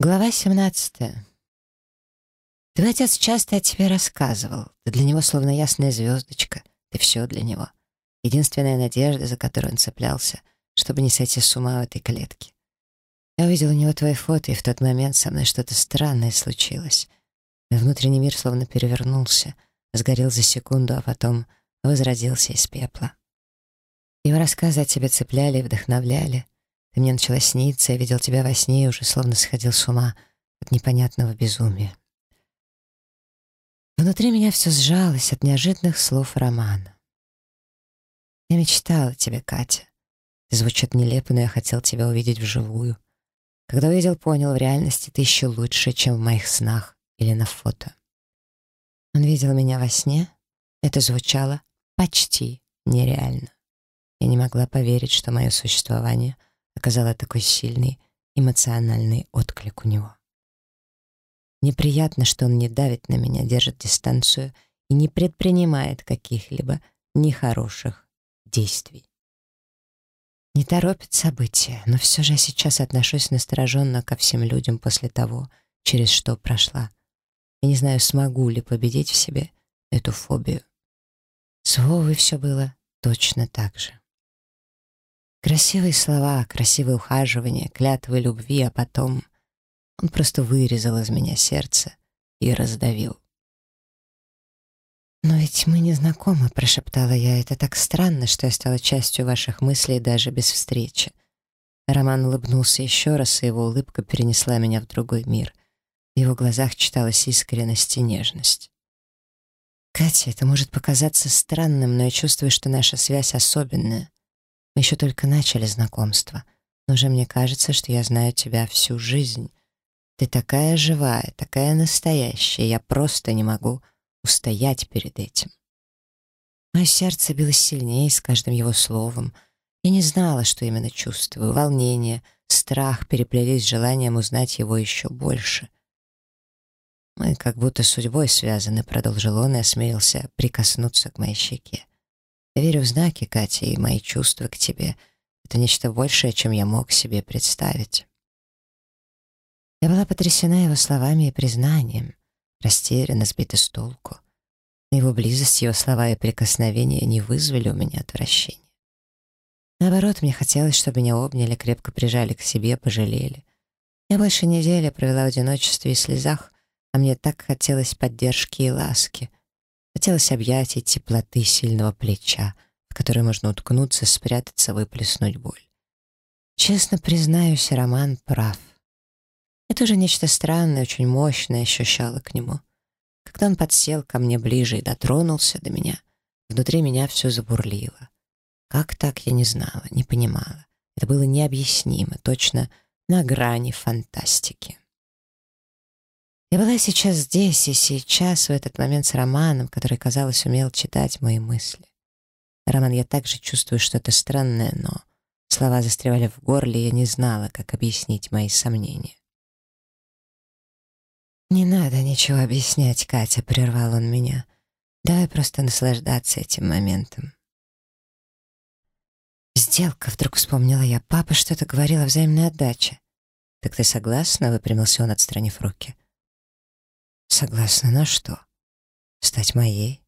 Глава 17. Твой отец часто о тебе рассказывал. Ты для него словно ясная звездочка. Ты все для него. Единственная надежда, за которую он цеплялся, чтобы не сойти с ума в этой клетке. Я увидел у него твои фото, и в тот момент со мной что-то странное случилось. Мой внутренний мир словно перевернулся, сгорел за секунду, а потом возродился из пепла. Его рассказы о тебе цепляли и вдохновляли — ты мне начала сниться, я видел тебя во сне и уже словно сходил с ума от непонятного безумия. Внутри меня все сжалось от неожиданных слов романа. Я мечтала о тебе, Катя. Ты звучит нелепо, но я хотел тебя увидеть вживую. Когда увидел, понял, в реальности ты еще лучше, чем в моих снах или на фото. Он видел меня во сне. Это звучало почти нереально. Я не могла поверить, что мое существование — оказала такой сильный эмоциональный отклик у него. Неприятно, что он не давит на меня, держит дистанцию и не предпринимает каких-либо нехороших действий. Не торопит события, но все же я сейчас отношусь настороженно ко всем людям после того, через что прошла. Я не знаю, смогу ли победить в себе эту фобию. С Вовой все было точно так же. Красивые слова, красивое ухаживание, клятвы любви, а потом он просто вырезал из меня сердце и раздавил. «Но ведь мы не знакомы», — прошептала я. «Это так странно, что я стала частью ваших мыслей даже без встречи». Роман улыбнулся еще раз, и его улыбка перенесла меня в другой мир. В его глазах читалась искренность и нежность. «Катя, это может показаться странным, но я чувствую, что наша связь особенная. Мы еще только начали знакомство, но уже мне кажется, что я знаю тебя всю жизнь. Ты такая живая, такая настоящая, я просто не могу устоять перед этим. Мое сердце билось сильнее с каждым его словом. Я не знала, что именно чувствую. Волнение, страх переплелись с желанием узнать его еще больше. «Мы как будто судьбой связаны», — продолжил он и осмелился прикоснуться к моей щеке. Я верю в знаки, Катя, и мои чувства к тебе — это нечто большее, чем я мог себе представить. Я была потрясена его словами и признанием, растеряна, сбита с толку. Но его близость, его слова и прикосновения не вызвали у меня отвращения. Наоборот, мне хотелось, чтобы меня обняли, крепко прижали к себе, пожалели. Я больше недели провела в одиночестве и слезах, а мне так хотелось поддержки и ласки. Хотелось объятий, теплоты сильного плеча, в который можно уткнуться, спрятаться, выплеснуть боль. Честно признаюсь, Роман прав. Я тоже нечто странное, очень мощное ощущала к нему. Когда он подсел ко мне ближе и дотронулся до меня, внутри меня все забурлило. Как так, я не знала, не понимала. Это было необъяснимо, точно на грани фантастики. Я была сейчас здесь и сейчас, в этот момент с Романом, который, казалось, умел читать мои мысли. Роман, я также чувствую что-то странное, но слова застревали в горле, и я не знала, как объяснить мои сомнения. «Не надо ничего объяснять, Катя», — прервал он меня. «Давай просто наслаждаться этим моментом». «Сделка», — вдруг вспомнила я. «Папа что-то говорил о взаимной отдаче». «Так ты согласна?» — выпрямился он, отстранив руки. Согласна на что? Стать моей?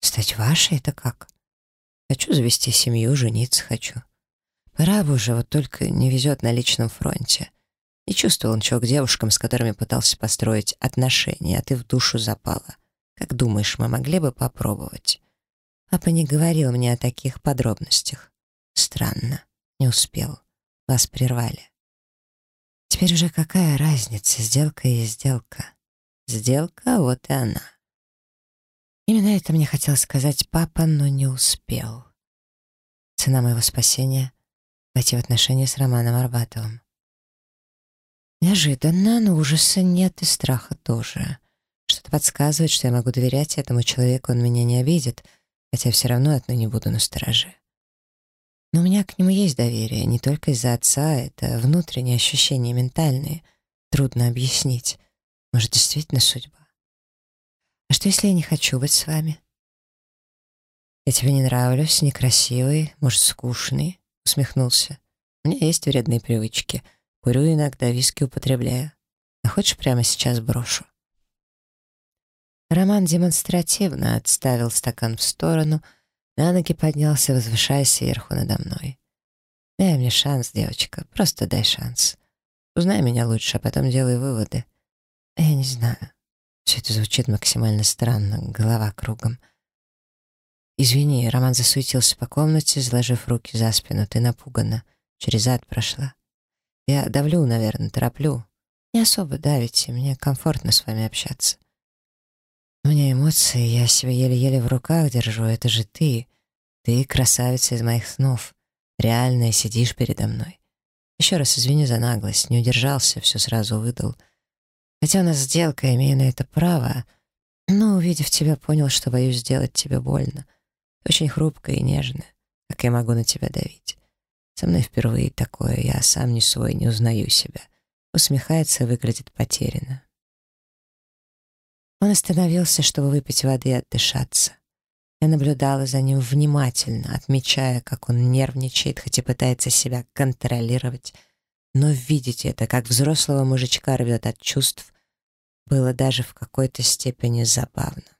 Стать вашей — это как? Хочу завести семью, жениться хочу. Пора бы уже, вот только не везет на личном фронте. Не чувствовал ничего к девушкам, с которыми пытался построить отношения, а ты в душу запала. Как думаешь, мы могли бы попробовать? Папа не говорил мне о таких подробностях. Странно, не успел. Вас прервали. Теперь уже какая разница, сделка и сделка. Сделка, вот и она. Именно это мне хотел сказать папа, но не успел. Цена моего спасения — войти в отношения с Романом Арбатовым. Неожиданно, но ужаса нет и страха тоже. Что-то подсказывает, что я могу доверять этому человеку, он меня не обидит, хотя все равно отныне не буду настороже. Но у меня к нему есть доверие, не только из-за отца, это внутренние ощущения ментальные, трудно объяснить. Может, действительно судьба? А что, если я не хочу быть с вами? Я тебе не нравлюсь, некрасивый, может, скучный, усмехнулся. У меня есть вредные привычки. Курю иногда, виски употребляю. А хочешь, прямо сейчас брошу?» Роман демонстративно отставил стакан в сторону, на ноги поднялся, возвышаясь сверху надо мной. «Дай мне шанс, девочка, просто дай шанс. Узнай меня лучше, а потом делай выводы. Я не знаю. Все это звучит максимально странно, голова кругом. Извини, Роман засуетился по комнате, сложив руки за спину. Ты напугана. Через ад прошла. Я давлю, наверное, тороплю. Не особо давите, мне комфортно с вами общаться. У меня эмоции, я себя еле-еле в руках держу. Это же ты. Ты красавица из моих снов. Реальная, сидишь передо мной. Еще раз извини за наглость, не удержался, все сразу выдал. Хотя у нас сделка, имею на это право, но, увидев тебя, понял, что боюсь сделать тебе больно. очень хрупкая и нежная, как я могу на тебя давить. Со мной впервые такое, я сам не свой, не узнаю себя. Усмехается и выглядит потерянно. Он остановился, чтобы выпить воды и отдышаться. Я наблюдала за ним внимательно, отмечая, как он нервничает, хоть и пытается себя контролировать. Но видеть это, как взрослого мужичка рвет от чувств, было даже в какой-то степени забавно.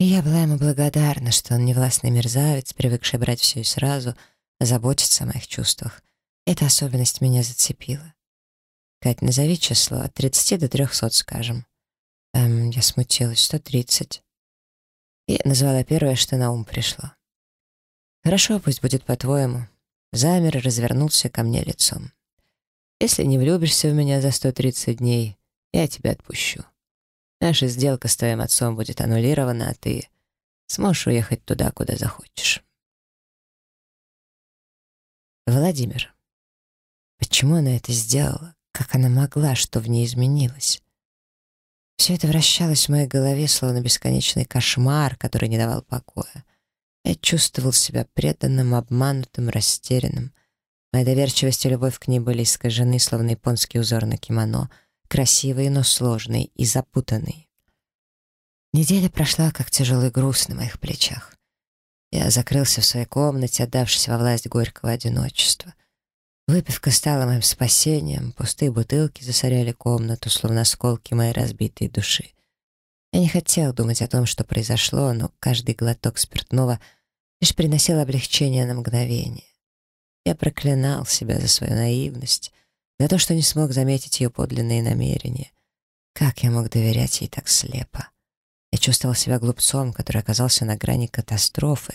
И я была ему благодарна, что он не властный мерзавец, привыкший брать все и сразу, заботиться о моих чувствах. Эта особенность меня зацепила. Кать, назови число, от 30 до 300, скажем. Эм, я смутилась, 130. Я назвала первое, что на ум пришло. «Хорошо, пусть будет по-твоему». Замер и развернулся ко мне лицом. «Если не влюбишься в меня за 130 дней, я тебя отпущу. Наша сделка с твоим отцом будет аннулирована, а ты сможешь уехать туда, куда захочешь». Владимир. Почему она это сделала? Как она могла? Что в ней изменилось? Все это вращалось в моей голове, словно бесконечный кошмар, который не давал покоя. Я чувствовал себя преданным, обманутым, растерянным. Моя доверчивость и любовь к ней были искажены, словно японский узор на кимоно, красивые, но сложные и запутанные. Неделя прошла, как тяжелый груз на моих плечах. Я закрылся в своей комнате, отдавшись во власть горького одиночества. Выпивка стала моим спасением, пустые бутылки засоряли комнату, словно осколки моей разбитой души. Я не хотел думать о том, что произошло, но каждый глоток спиртного лишь приносил облегчение на мгновение. Я проклинал себя за свою наивность, за то, что не смог заметить ее подлинные намерения. Как я мог доверять ей так слепо? Я чувствовал себя глупцом, который оказался на грани катастрофы,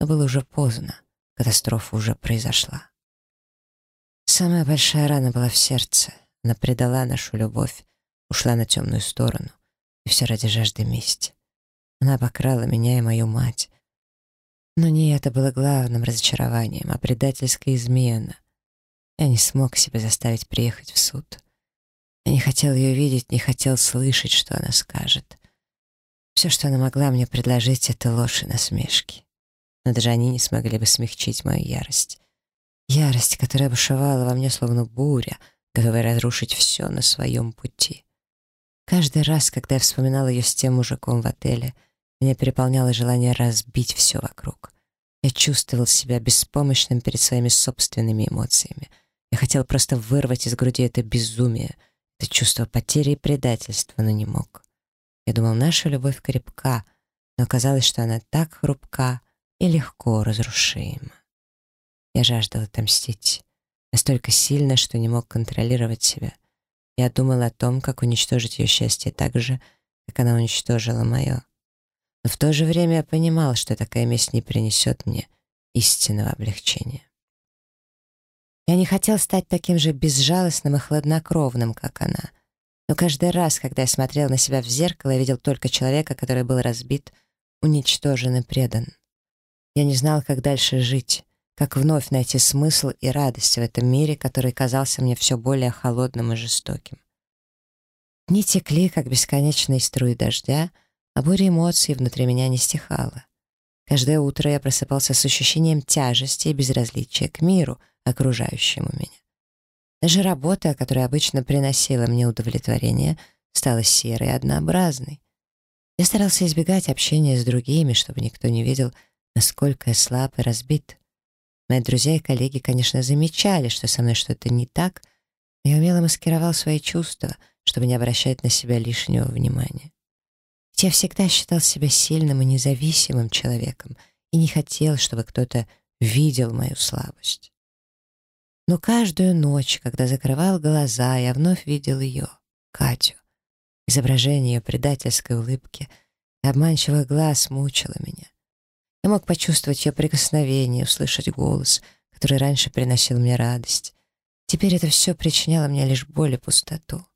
но было уже поздно, катастрофа уже произошла. Самая большая рана была в сердце. Она предала нашу любовь, ушла на темную сторону. И все ради жажды мести. Она обокрала меня и мою мать. Но не это было главным разочарованием, а предательская измена. Я не смог себя заставить приехать в суд. Я не хотел ее видеть, не хотел слышать, что она скажет. Все, что она могла мне предложить, — это ложь и насмешки. Но даже они не смогли бы смягчить мою ярость. Ярость, которая бушевала во мне словно буря, готовая разрушить все на своем пути. Каждый раз, когда я вспоминала ее с тем мужиком в отеле, меня переполняло желание разбить все вокруг. Я чувствовал себя беспомощным перед своими собственными эмоциями. Я хотел просто вырвать из груди это безумие, это чувство потери и предательства, но не мог. Я думал, наша любовь крепка, но оказалось, что она так хрупка и легко разрушима. Я жаждал отомстить. Настолько сильно, что не мог контролировать себя. Я думал о том, как уничтожить ее счастье так же, как она уничтожила мое. Но в то же время я понимал, что такая месть не принесет мне истинного облегчения. Я не хотел стать таким же безжалостным и хладнокровным, как она. Но каждый раз, когда я смотрел на себя в зеркало, я видел только человека, который был разбит, уничтожен и предан. Я не знал, как дальше жить как вновь найти смысл и радость в этом мире, который казался мне все более холодным и жестоким. Дни текли, как бесконечные струи дождя, а буря эмоций внутри меня не стихала. Каждое утро я просыпался с ощущением тяжести и безразличия к миру, окружающему меня. Даже работа, которая обычно приносила мне удовлетворение, стала серой и однообразной. Я старался избегать общения с другими, чтобы никто не видел, насколько я слаб и разбит. Мои друзья и коллеги, конечно, замечали, что со мной что-то не так, но я умело маскировал свои чувства, чтобы не обращать на себя лишнего внимания. Ведь я всегда считал себя сильным и независимым человеком и не хотел, чтобы кто-то видел мою слабость. Но каждую ночь, когда закрывал глаза, я вновь видел ее, Катю. Изображение ее предательской улыбки и обманчивых глаз мучило меня. Я мог почувствовать ее прикосновение, услышать голос, который раньше приносил мне радость. Теперь это все причиняло мне лишь боль и пустоту.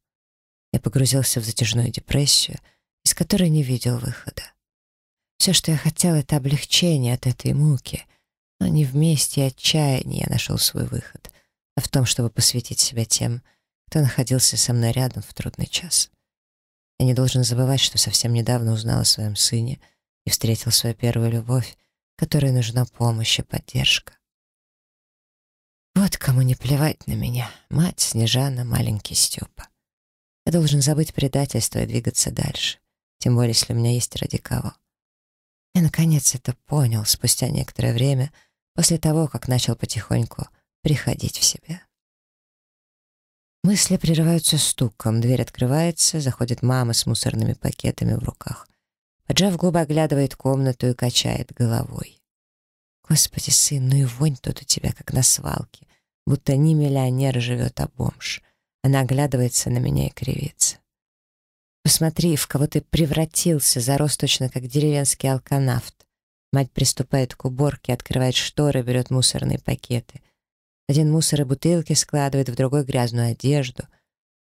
Я погрузился в затяжную депрессию, из которой не видел выхода. Все, что я хотел, это облегчение от этой муки, но не вместе и отчаяние я нашел свой выход, а в том, чтобы посвятить себя тем, кто находился со мной рядом в трудный час. Я не должен забывать, что совсем недавно узнал о своем сыне и встретил свою первую любовь, которой нужна помощь и поддержка. Вот кому не плевать на меня. Мать, Снежана, маленький Степа. Я должен забыть предательство и двигаться дальше. Тем более, если у меня есть ради кого. Я, наконец, это понял спустя некоторое время, после того, как начал потихоньку приходить в себя. Мысли прерываются стуком, дверь открывается, заходит мама с мусорными пакетами в руках. Поджав губы, оглядывает комнату и качает головой. «Господи, сын, ну и вонь тут у тебя, как на свалке, будто не миллионер живет, а бомж». Она оглядывается на меня и кривится. «Посмотри, в кого ты превратился, зарос точно как деревенский алканавт». Мать приступает к уборке, открывает шторы, берет мусорные пакеты. Один мусор и бутылки складывает, в другой грязную одежду.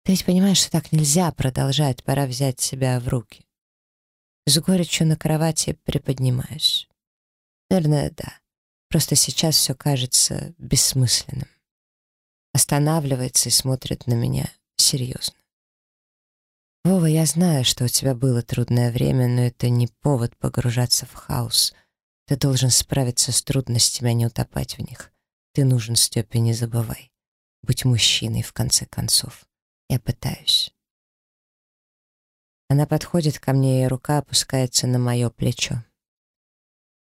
Ты ведь понимаешь, что так нельзя продолжать, пора взять себя в руки. С горечью на кровати приподнимаюсь. Наверное, да. Просто сейчас все кажется бессмысленным. Останавливается и смотрит на меня серьезно. Вова, я знаю, что у тебя было трудное время, но это не повод погружаться в хаос. Ты должен справиться с трудностями, а не утопать в них. Ты нужен, Степе, не забывай. Будь мужчиной, в конце концов. Я пытаюсь. Она подходит ко мне, и рука опускается на мое плечо.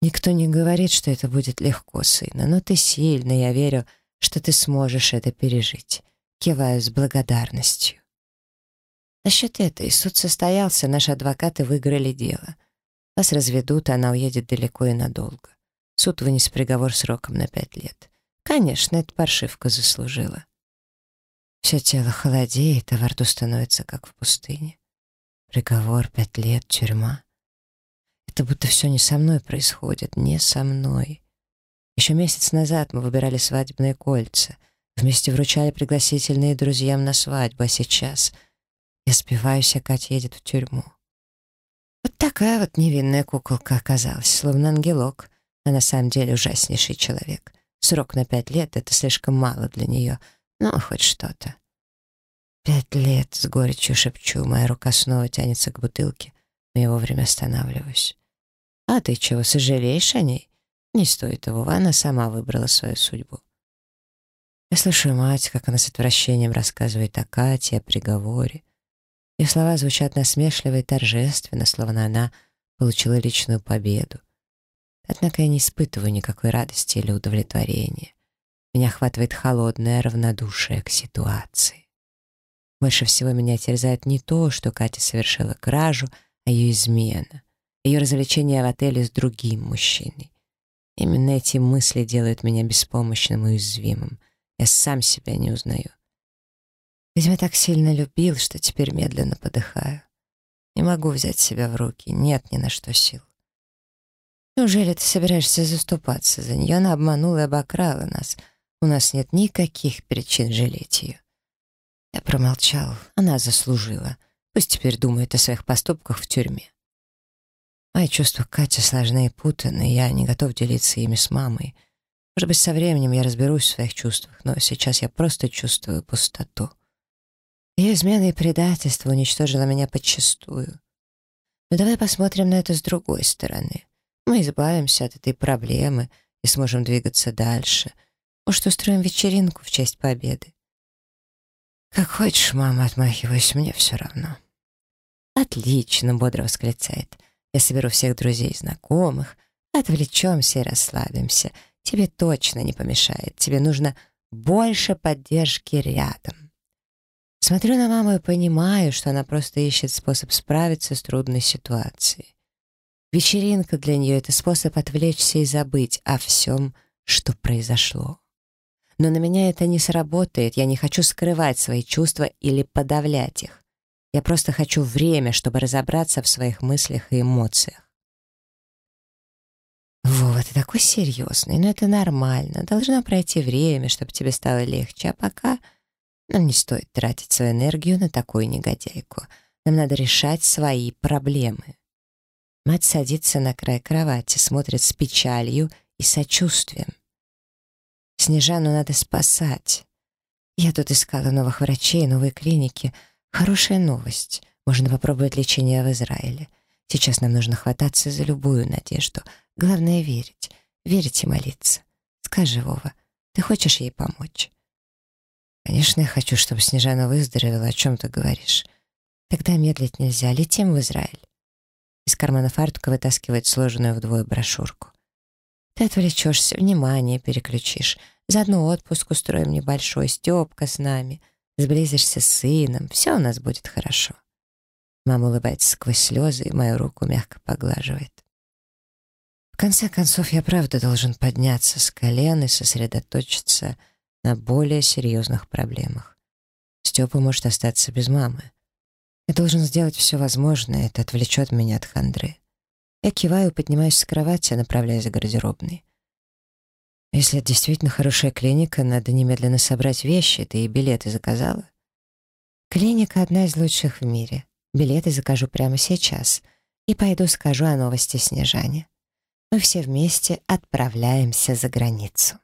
Никто не говорит, что это будет легко, сына, но ты сильный, я верю, что ты сможешь это пережить. Киваю с благодарностью. Насчет этой суд состоялся, наши адвокаты выиграли дело. Вас разведут, она уедет далеко и надолго. Суд вынес приговор сроком на пять лет. Конечно, эта паршивка заслужила. Все тело холодеет, а во рту становится, как в пустыне. Приговор, пять лет, тюрьма. Это будто все не со мной происходит, не со мной. Еще месяц назад мы выбирали свадебные кольца, вместе вручали пригласительные друзьям на свадьбу, а сейчас я спиваюсь, а Катя едет в тюрьму. Вот такая вот невинная куколка оказалась, словно ангелок, а на самом деле ужаснейший человек. Срок на пять лет — это слишком мало для нее, но хоть что-то. Пять лет, с горечью шепчу, моя рука снова тянется к бутылке, но я вовремя останавливаюсь. «А ты чего, сожалеешь о ней?» «Не стоит его, она сама выбрала свою судьбу». Я слышу мать, как она с отвращением рассказывает о Кате, о приговоре. Ее слова звучат насмешливо и торжественно, словно она получила личную победу. Однако я не испытываю никакой радости или удовлетворения. Меня охватывает холодное равнодушие к ситуации. Больше всего меня терзает не то, что Катя совершила кражу, а ее измена, ее развлечение в отеле с другим мужчиной. Именно эти мысли делают меня беспомощным и уязвимым. Я сам себя не узнаю. Ведь так сильно любил, что теперь медленно подыхаю. Не могу взять себя в руки, нет ни на что сил. Неужели ты собираешься заступаться за нее? Она обманула и обокрала нас. У нас нет никаких причин жалеть ее. Я промолчал. Она заслужила. Пусть теперь думает о своих поступках в тюрьме. Мои чувства к Кате сложны и путаны, я не готов делиться ими с мамой. Может быть, со временем я разберусь в своих чувствах, но сейчас я просто чувствую пустоту. Ее измена и предательство уничтожило меня подчистую. Но давай посмотрим на это с другой стороны. Мы избавимся от этой проблемы и сможем двигаться дальше. Может, устроим вечеринку в честь победы? «Как хочешь, мама», — отмахиваюсь, — «мне все равно». «Отлично», — бодро восклицает. «Я соберу всех друзей и знакомых, отвлечемся и расслабимся. Тебе точно не помешает. Тебе нужно больше поддержки рядом». Смотрю на маму и понимаю, что она просто ищет способ справиться с трудной ситуацией. Вечеринка для нее — это способ отвлечься и забыть о всем, что произошло. Но на меня это не сработает, я не хочу скрывать свои чувства или подавлять их. Я просто хочу время, чтобы разобраться в своих мыслях и эмоциях. Вова, ты такой серьезный, но это нормально. Должно пройти время, чтобы тебе стало легче, а пока нам не стоит тратить свою энергию на такую негодяйку. Нам надо решать свои проблемы. Мать садится на край кровати, смотрит с печалью и сочувствием. Снежану надо спасать. Я тут искала новых врачей, новые клиники. Хорошая новость. Можно попробовать лечение в Израиле. Сейчас нам нужно хвататься за любую надежду. Главное — верить. Верить и молиться. Скажи, Вова, ты хочешь ей помочь? Конечно, я хочу, чтобы Снежана выздоровела, о чем ты говоришь. Тогда медлить нельзя, летим в Израиль. Из кармана фартука вытаскивает сложенную вдвое брошюрку. Ты отвлечешься, внимание переключишь. Заодно отпуск устроим небольшой, Степка с нами. Сблизишься с сыном, все у нас будет хорошо. Мама улыбается сквозь слезы и мою руку мягко поглаживает. В конце концов, я правда должен подняться с колен и сосредоточиться на более серьезных проблемах. Степа может остаться без мамы. Я должен сделать все возможное, это отвлечет меня от хандры. Я киваю, поднимаюсь с кровати, направляюсь в гардеробной. Если это действительно хорошая клиника, надо немедленно собрать вещи. Ты и билеты заказала? Клиника одна из лучших в мире. Билеты закажу прямо сейчас. И пойду скажу о новости Снежане. Мы все вместе отправляемся за границу.